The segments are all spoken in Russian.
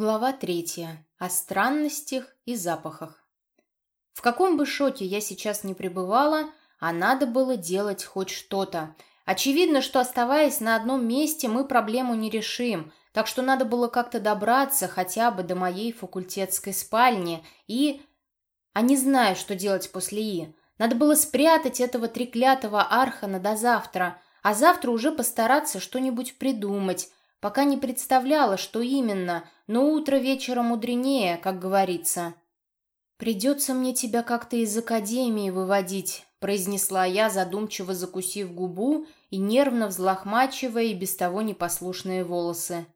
Глава третья. О странностях и запахах. В каком бы шоке я сейчас не пребывала, а надо было делать хоть что-то. Очевидно, что оставаясь на одном месте, мы проблему не решим, так что надо было как-то добраться хотя бы до моей факультетской спальни и... А не знаю, что делать после «и». Надо было спрятать этого треклятого архана до завтра, а завтра уже постараться что-нибудь придумать, Пока не представляла, что именно, но утро вечера мудренее, как говорится. «Придется мне тебя как-то из академии выводить», произнесла я, задумчиво закусив губу и нервно взлохмачивая и без того непослушные волосы.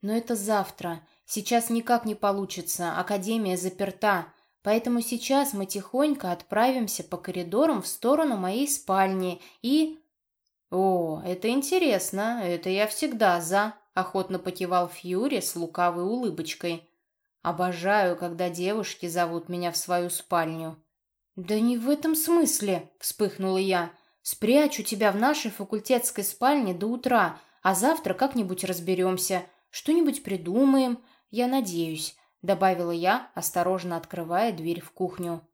«Но это завтра. Сейчас никак не получится, академия заперта, поэтому сейчас мы тихонько отправимся по коридорам в сторону моей спальни и...» «О, это интересно, это я всегда за», — охотно покивал Фьюри с лукавой улыбочкой. «Обожаю, когда девушки зовут меня в свою спальню». «Да не в этом смысле», — вспыхнула я. «Спрячу тебя в нашей факультетской спальне до утра, а завтра как-нибудь разберемся, что-нибудь придумаем, я надеюсь», — добавила я, осторожно открывая дверь в кухню.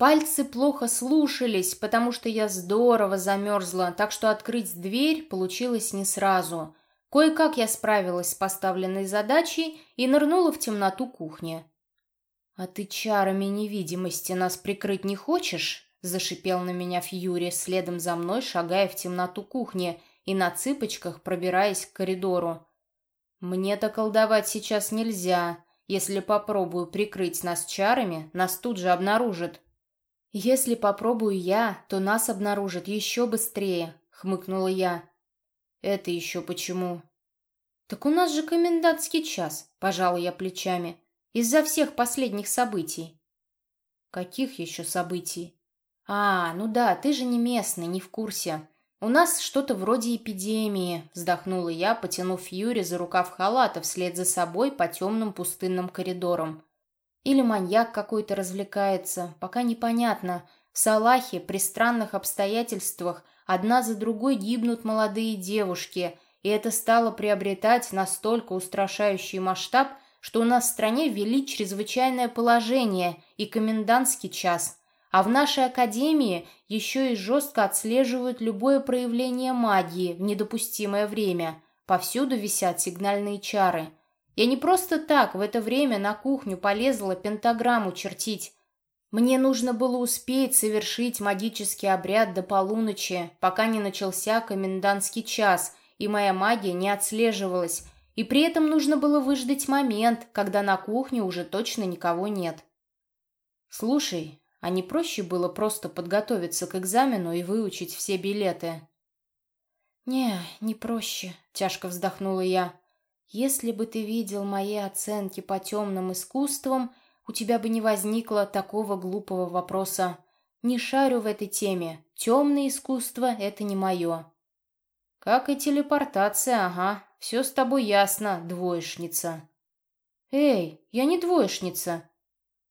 Пальцы плохо слушались, потому что я здорово замерзла, так что открыть дверь получилось не сразу. Кое-как я справилась с поставленной задачей и нырнула в темноту кухни. «А ты чарами невидимости нас прикрыть не хочешь?» — зашипел на меня Фьюри, следом за мной шагая в темноту кухни и на цыпочках пробираясь к коридору. «Мне-то колдовать сейчас нельзя. Если попробую прикрыть нас чарами, нас тут же обнаружат», «Если попробую я, то нас обнаружат еще быстрее», — хмыкнула я. «Это еще почему?» «Так у нас же комендантский час», — пожала я плечами, «из-за всех последних событий». «Каких еще событий?» «А, ну да, ты же не местный, не в курсе. У нас что-то вроде эпидемии», — вздохнула я, потянув Юри за рукав халата вслед за собой по темным пустынным коридорам. Или маньяк какой-то развлекается, пока непонятно. В Салахе при странных обстоятельствах одна за другой гибнут молодые девушки, и это стало приобретать настолько устрашающий масштаб, что у нас в стране ввели чрезвычайное положение и комендантский час. А в нашей академии еще и жестко отслеживают любое проявление магии в недопустимое время. Повсюду висят сигнальные чары – я не просто так в это время на кухню полезла пентаграмму чертить. Мне нужно было успеть совершить магический обряд до полуночи, пока не начался комендантский час, и моя магия не отслеживалась, и при этом нужно было выждать момент, когда на кухне уже точно никого нет. «Слушай, а не проще было просто подготовиться к экзамену и выучить все билеты?» «Не, не проще», — тяжко вздохнула я. Если бы ты видел мои оценки по темным искусствам, у тебя бы не возникло такого глупого вопроса. Не шарю в этой теме. Темное искусство — это не мое. Как и телепортация, ага. Все с тобой ясно, двоечница. Эй, я не двоечница.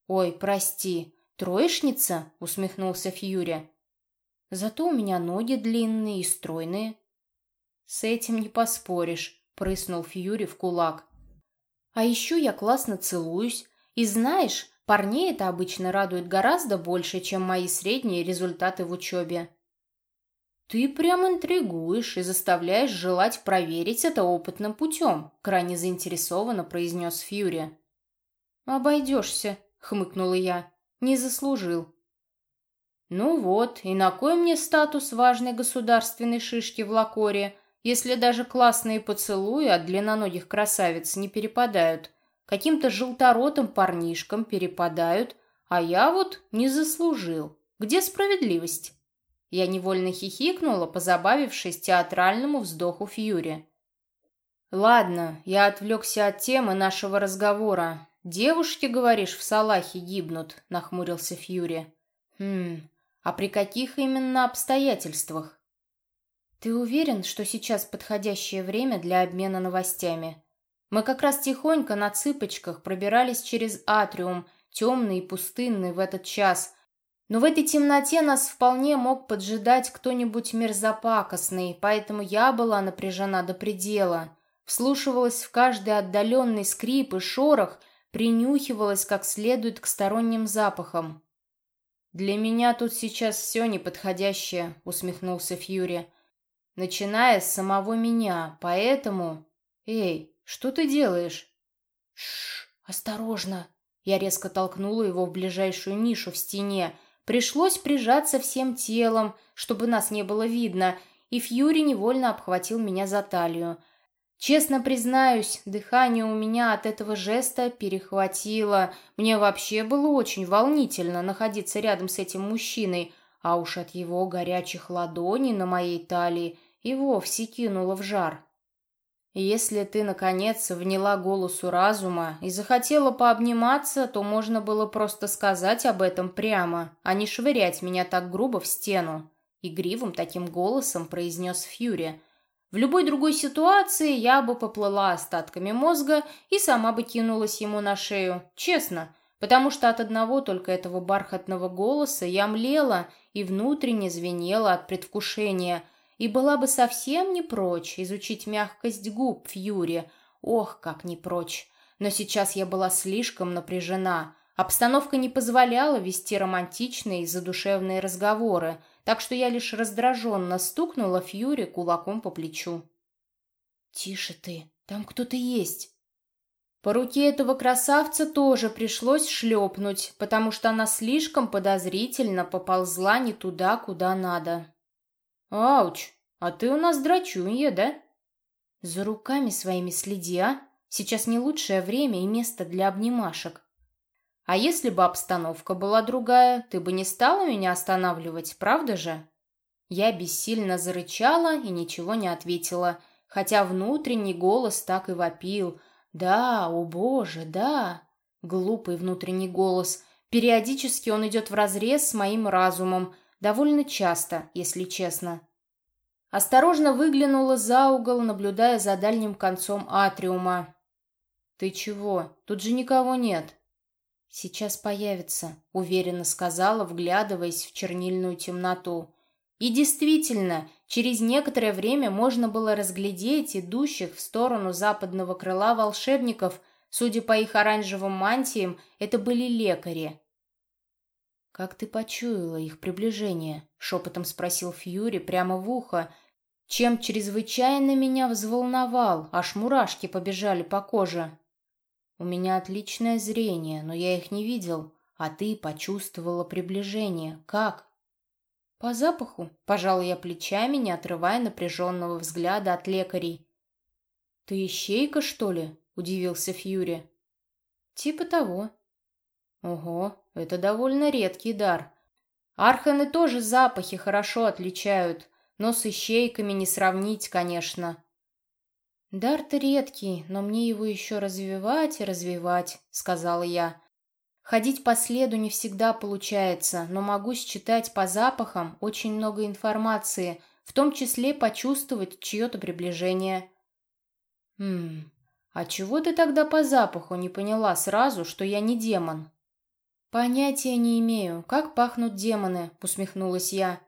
Ой, прости, троечница? Усмехнулся Фьюри. Зато у меня ноги длинные и стройные. С этим не поспоришь прыснул Фьюри в кулак. «А еще я классно целуюсь. И знаешь, парней это обычно радует гораздо больше, чем мои средние результаты в учебе». «Ты прям интригуешь и заставляешь желать проверить это опытным путем», крайне заинтересованно произнес Фьюри. «Обойдешься», — хмыкнула я. «Не заслужил». «Ну вот, и на кой мне статус важной государственной шишки в Лакоре, если даже классные поцелуи от длинноногих красавиц не перепадают, каким-то желторотым парнишкам перепадают, а я вот не заслужил. Где справедливость? Я невольно хихикнула, позабавившись театральному вздоху Фьюри. «Ладно, я отвлекся от темы нашего разговора. Девушки, говоришь, в Салахе гибнут», — нахмурился Фьюри. «Хм, а при каких именно обстоятельствах?» «Ты уверен, что сейчас подходящее время для обмена новостями? Мы как раз тихонько на цыпочках пробирались через атриум, темный и пустынный в этот час, но в этой темноте нас вполне мог поджидать кто-нибудь мерзопакостный, поэтому я была напряжена до предела. вслушивалась в каждый отдаленный скрип и шорох, принюхивалась как следует к сторонним запахам. «Для меня тут сейчас все неподходящее», — усмехнулся Фьюри. «Начиная с самого меня, поэтому...» «Эй, что ты делаешь?» «Шш, осторожно!» Я резко толкнула его в ближайшую нишу в стене. Пришлось прижаться всем телом, чтобы нас не было видно, и Фьюри невольно обхватил меня за талию. Честно признаюсь, дыхание у меня от этого жеста перехватило. Мне вообще было очень волнительно находиться рядом с этим мужчиной, а уж от его горячих ладоней на моей талии и вовсе кинуло в жар. Если ты, наконец, вняла голосу разума и захотела пообниматься, то можно было просто сказать об этом прямо, а не швырять меня так грубо в стену. Игривым таким голосом произнес Фьюри – в любой другой ситуации я бы поплыла остатками мозга и сама бы кинулась ему на шею, честно, потому что от одного только этого бархатного голоса я млела и внутренне звенела от предвкушения, и была бы совсем не прочь изучить мягкость губ Фьюри, ох, как не прочь. Но сейчас я была слишком напряжена, обстановка не позволяла вести романтичные и задушевные разговоры, так что я лишь раздраженно стукнула Фьюри кулаком по плечу. «Тише ты, там кто-то есть». По руке этого красавца тоже пришлось шлепнуть, потому что она слишком подозрительно поползла не туда, куда надо. «Ауч, а ты у нас драчунья, да?» «За руками своими следи, а? Сейчас не лучшее время и место для обнимашек. А если бы обстановка была другая, ты бы не стала меня останавливать, правда же?» Я бессильно зарычала и ничего не ответила, хотя внутренний голос так и вопил. «Да, о боже, да!» Глупый внутренний голос. Периодически он идет вразрез с моим разумом, довольно часто, если честно. Осторожно выглянула за угол, наблюдая за дальним концом атриума. «Ты чего? Тут же никого нет». «Сейчас появится», — уверенно сказала, вглядываясь в чернильную темноту. И действительно, через некоторое время можно было разглядеть идущих в сторону западного крыла волшебников. Судя по их оранжевым мантиям, это были лекари. «Как ты почуяла их приближение?» — шепотом спросил Фьюри прямо в ухо, чем чрезвычайно меня взволновал, аж мурашки побежали по коже. У меня отличное зрение, но я их не видел, а ты почувствовала приближение. Как? По запаху, пожал я плечами, не отрывая напряженного взгляда от лекарей. Ты ищейка, что ли? Удивился Фьюри. Типа того. Ого, это довольно редкий дар. Арханы тоже запахи хорошо отличают, но с ищейками не сравнить, конечно. «Дар-то редкий, но мне его еще развивать и развивать», — сказала я. «Ходить по следу не всегда получается, но могу считать по запахам очень много информации, в том числе почувствовать чье-то приближение». «Хм, а чего ты тогда по запаху не поняла сразу, что я не демон?» «Понятия не имею, как пахнут демоны», — усмехнулась я.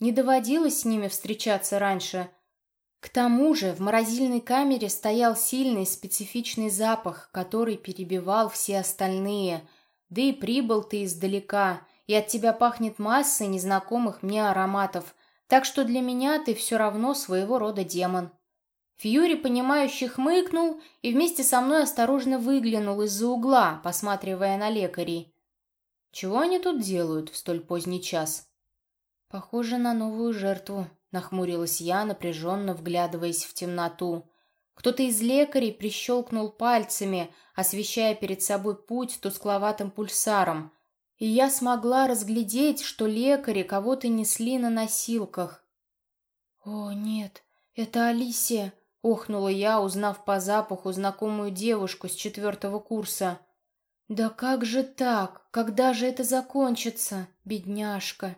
«Не доводилось с ними встречаться раньше». К тому же в морозильной камере стоял сильный специфичный запах, который перебивал все остальные. Да и прибыл ты издалека, и от тебя пахнет массой незнакомых мне ароматов, так что для меня ты все равно своего рода демон. Фьюри, понимающе хмыкнул и вместе со мной осторожно выглянул из-за угла, посматривая на лекарей. Чего они тут делают в столь поздний час? Похоже на новую жертву, Нахмурилась я, напряженно вглядываясь в темноту. Кто-то из лекарей прищелкнул пальцами, освещая перед собой путь тускловатым пульсаром. И я смогла разглядеть, что лекари кого-то несли на носилках. «О, нет, это Алисия!» — охнула я, узнав по запаху знакомую девушку с четвертого курса. «Да как же так? Когда же это закончится, бедняжка?»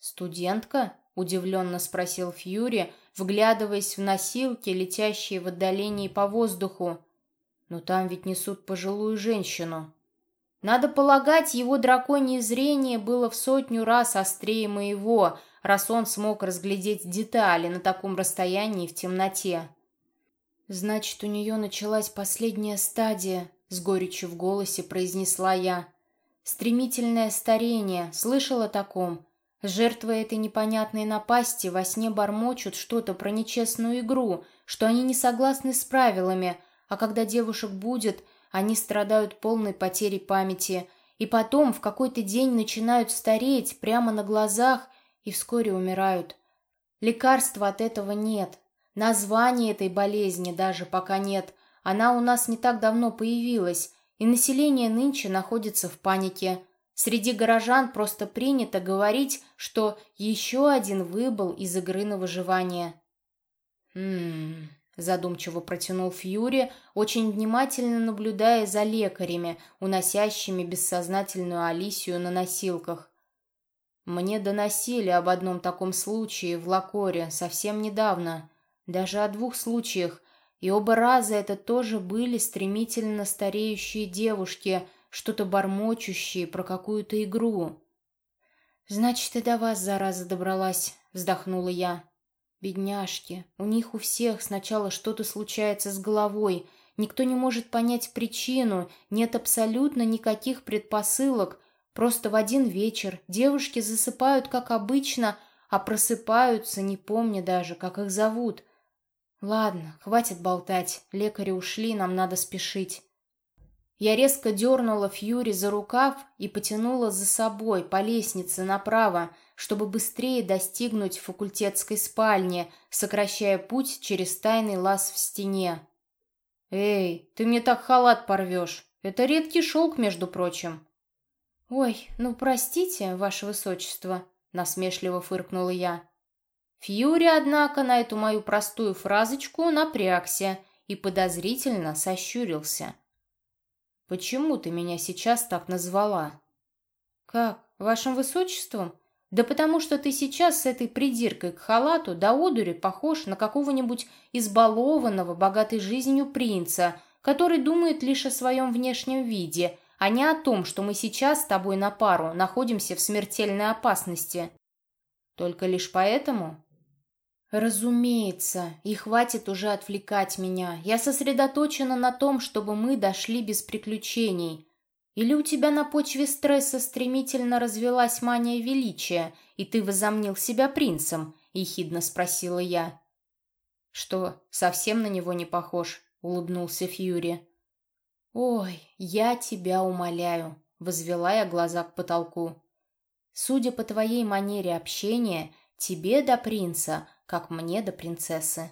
«Студентка?» — удивленно спросил Фьюри, вглядываясь в носилки, летящие в отдалении по воздуху. «Но там ведь несут пожилую женщину». Надо полагать, его драконье зрение было в сотню раз острее моего, раз он смог разглядеть детали на таком расстоянии в темноте. «Значит, у нее началась последняя стадия», — с горечью в голосе произнесла я. «Стремительное старение. Слышала о таком? Жертвы этой непонятной напасти во сне бормочут что-то про нечестную игру, что они не согласны с правилами, а когда девушек будет, они страдают полной потерей памяти, и потом в какой-то день начинают стареть прямо на глазах и вскоре умирают. Лекарства от этого нет, Названия этой болезни даже пока нет. Она у нас не так давно появилась, и население нынче находится в панике. Среди горожан просто принято говорить, что еще один выбыл из игры на выживание. «Хм...» — задумчиво протянул Фьюри, очень внимательно наблюдая за лекарями, уносящими бессознательную Алисию на носилках. «Мне доносили об одном таком случае в Лакоре совсем недавно. Даже о двух случаях, и оба раза это тоже были стремительно стареющие девушки, что-то бормочущие про какую-то игру. «Значит, и до вас, зараза, добралась», — вздохнула я. «Бедняжки, у них у всех сначала что-то случается с головой, никто не может понять причину, нет абсолютно никаких предпосылок, просто в один вечер девушки засыпают, как обычно, а просыпаются, не помня даже, как их зовут». «Ладно, хватит болтать. Лекари ушли, нам надо спешить». Я резко дернула Фьюри за рукав и потянула за собой по лестнице направо, чтобы быстрее достигнуть факультетской спальни, сокращая путь через тайный лаз в стене. «Эй, ты мне так халат порвешь. Это редкий шелк, между прочим». «Ой, ну простите, ваше высочество», — насмешливо фыркнула я. Фьюри, однако, на эту мою простую фразочку напрягся и подозрительно сощурился. «Почему ты меня сейчас так назвала?» «Как? Вашим высочеством? Да потому что ты сейчас с этой придиркой к халату до одури похож на какого-нибудь избалованного богатой жизнью принца, который думает лишь о своем внешнем виде, а не о том, что мы сейчас с тобой на пару находимся в смертельной опасности. Только лишь поэтому «Разумеется, и хватит уже отвлекать меня. Я сосредоточена на том, чтобы мы дошли без приключений. Или у тебя на почве стресса стремительно развелась мания величия, и ты возомнил себя принцем?» — ехидно спросила я. «Что, совсем на него не похож?» — улыбнулся Фьюри. «Ой, я тебя умоляю», — возвела я глаза к потолку. «Судя по твоей манере общения, тебе до принца как мне до принцессы.